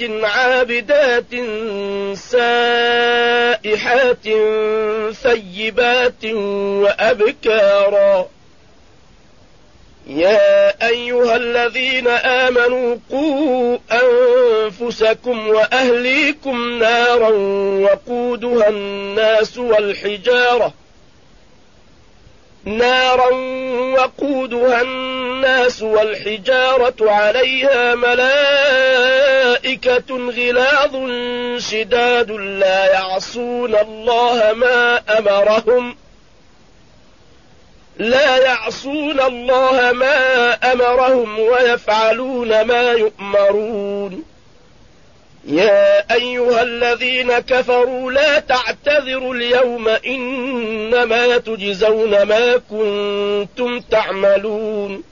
عابدات سائحات ثيبات وأبكارا. يا أيها الذين آمنوا قوا أنفسكم وأهليكم نارا وقودها الناس والحجارة. نارا وقودها الناس والحجارة عليها ملائكة غلاظ شداد لا يعصون الله ما أمرهم. لا يعصون الله ما أمرهم ويفعلون ما يؤمرون. يا أيها الذين كفروا لا تعتذروا اليوم إنما تجزون ما كنتم تعملون.